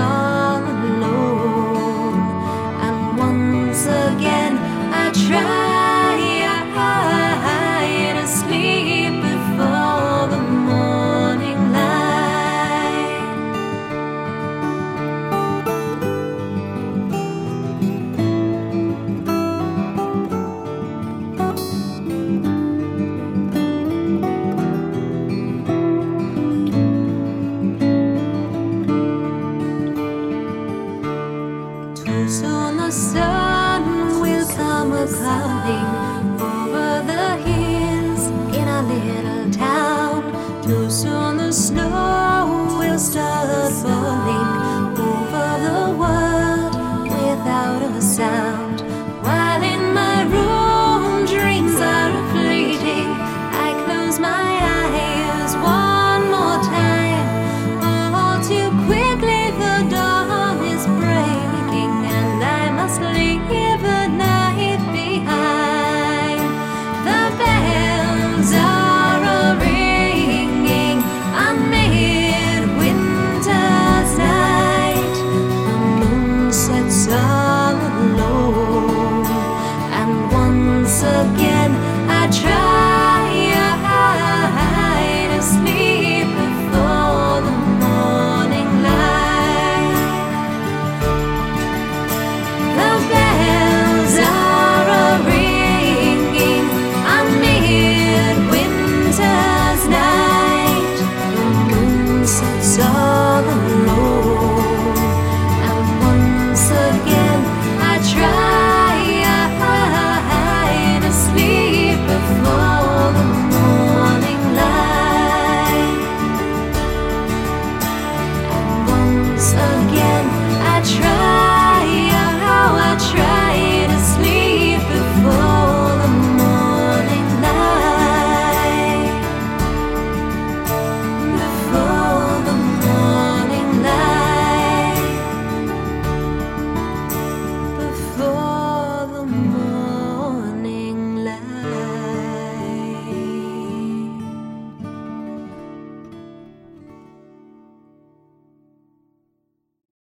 sets come a